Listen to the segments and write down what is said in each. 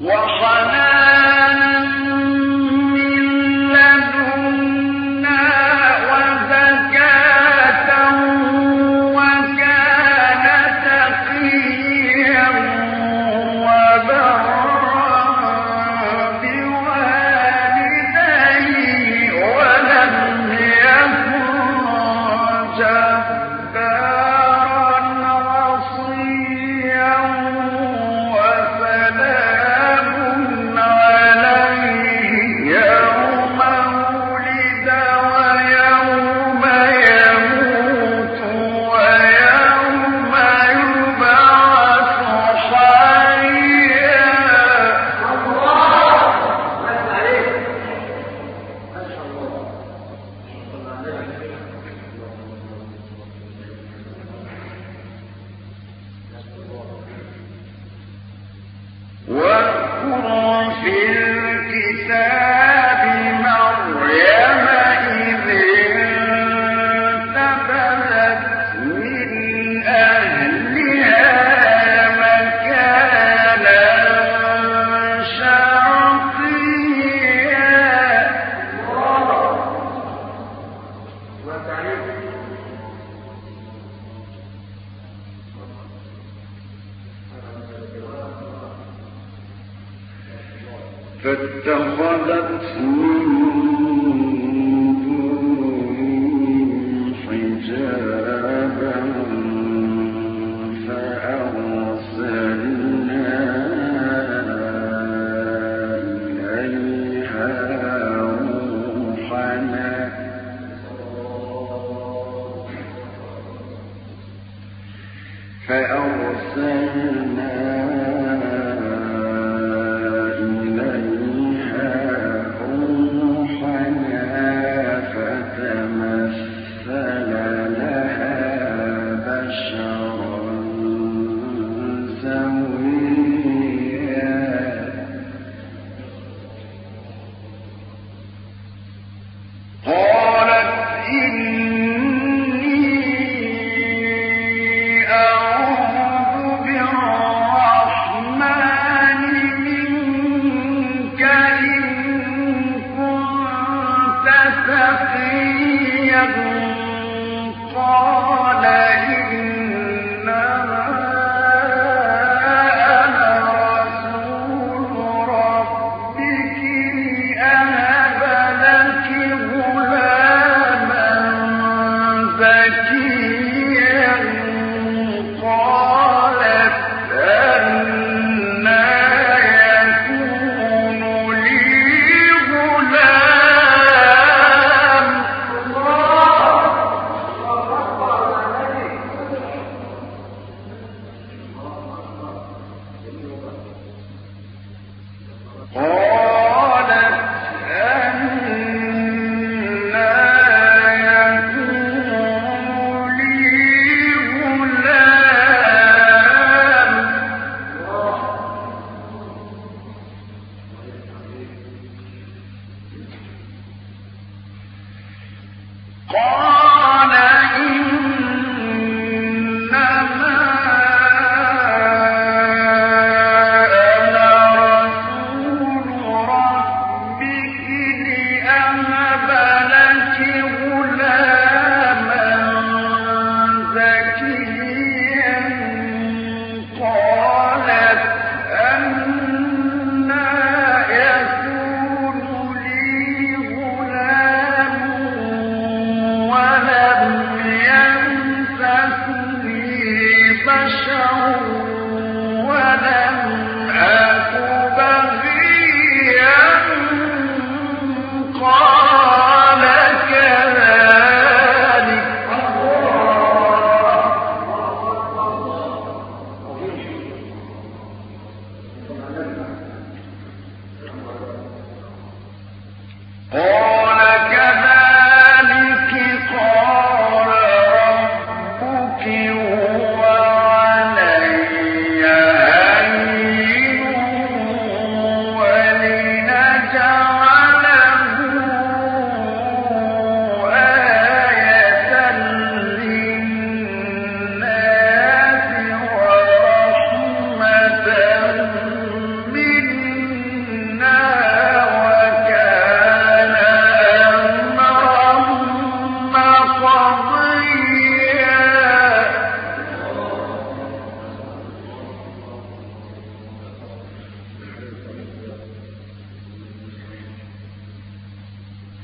أعوذ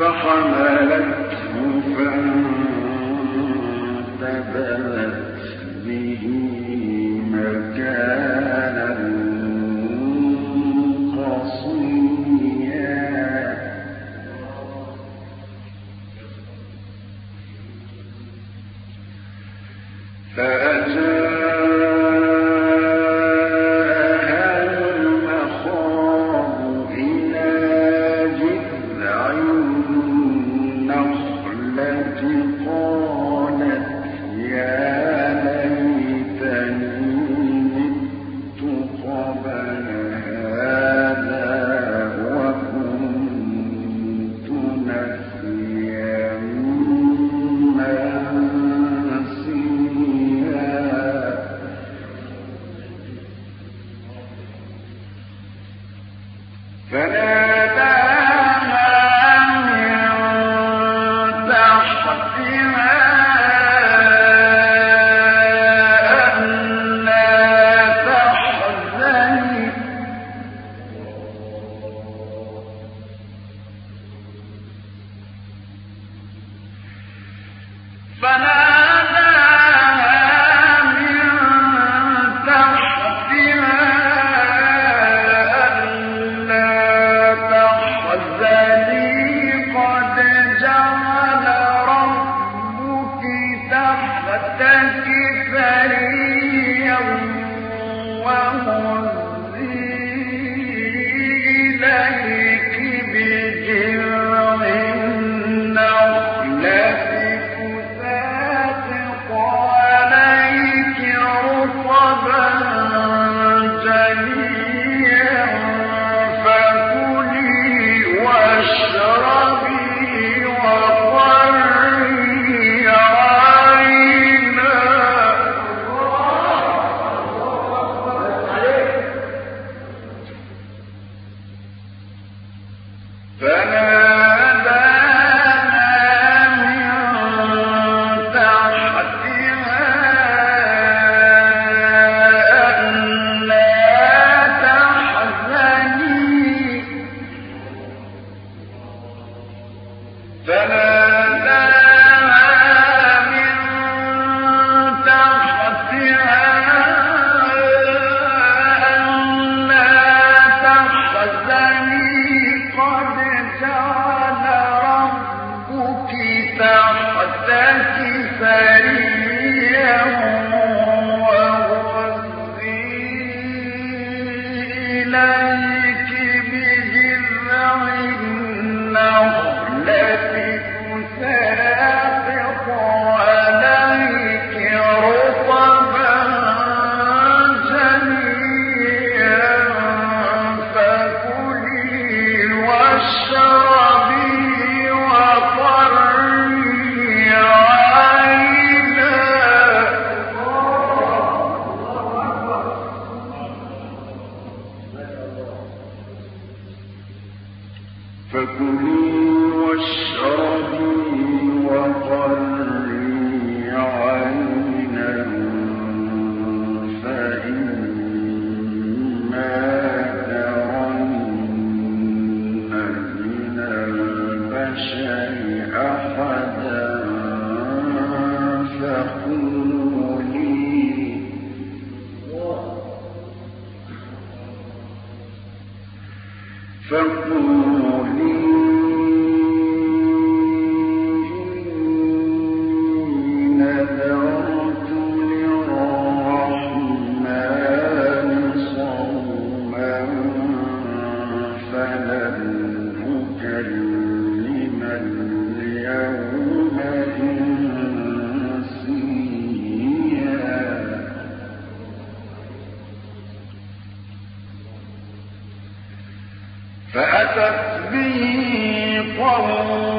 فحملته فانتبلت به مكانا. فلا فأتت به قوم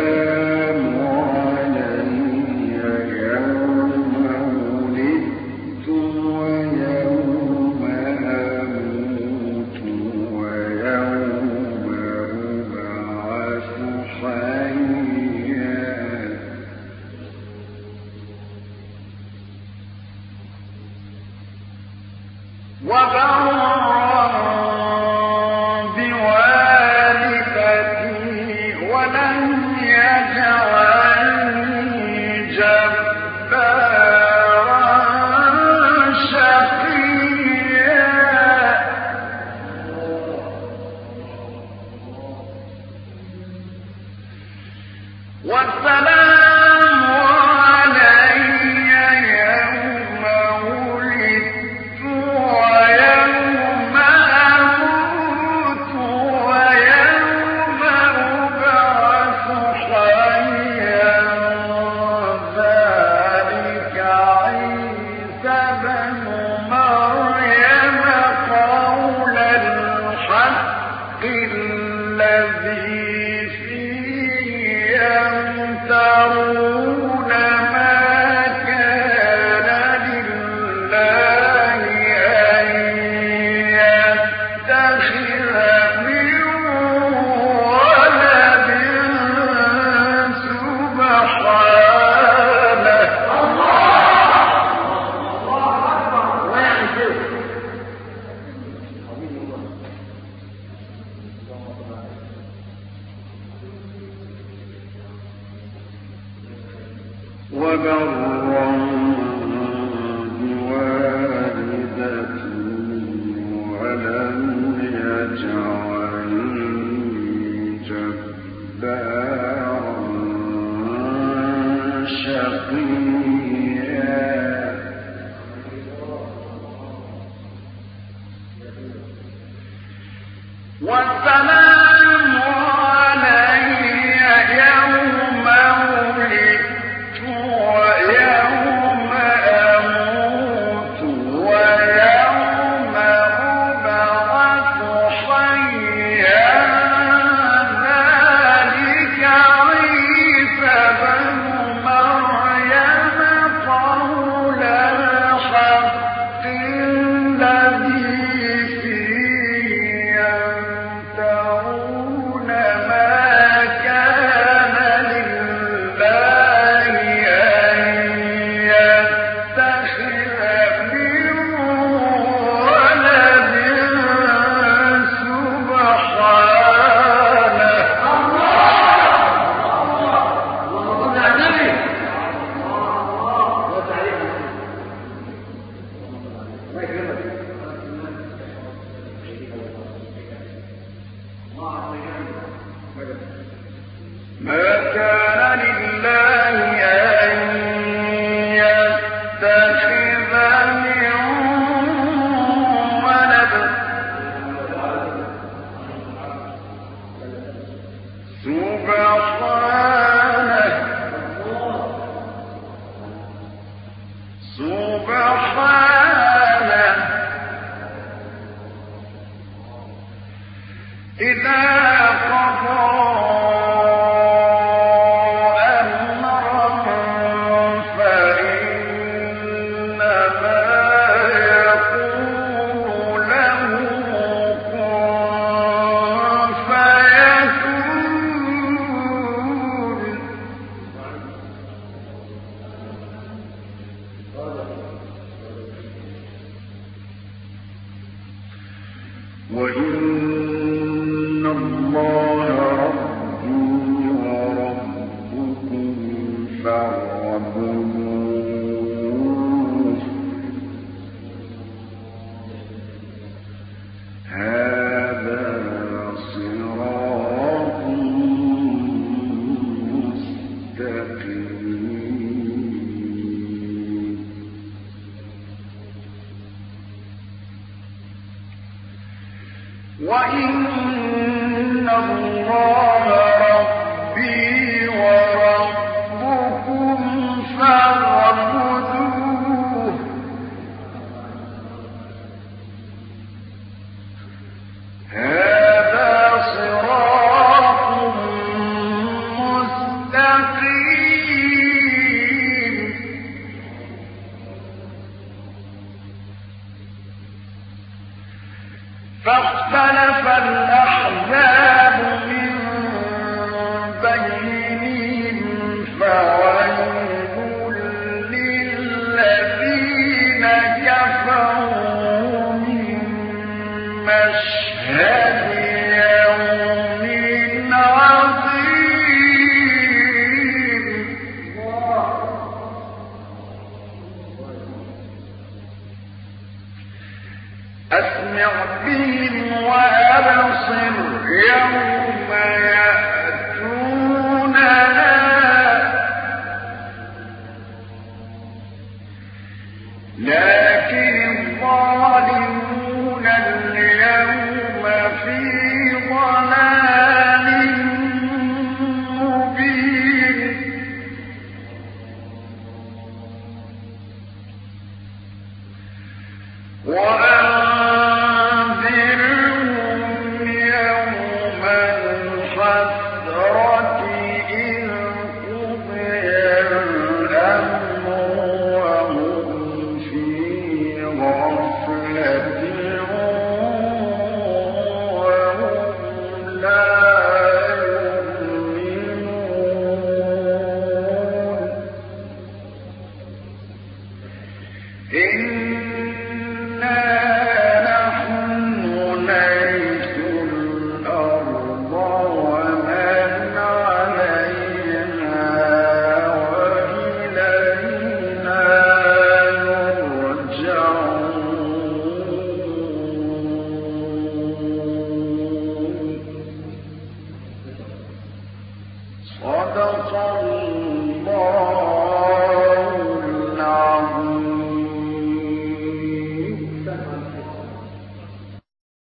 يوم وَلَمْ يَجْعَلْ سبحانه إذا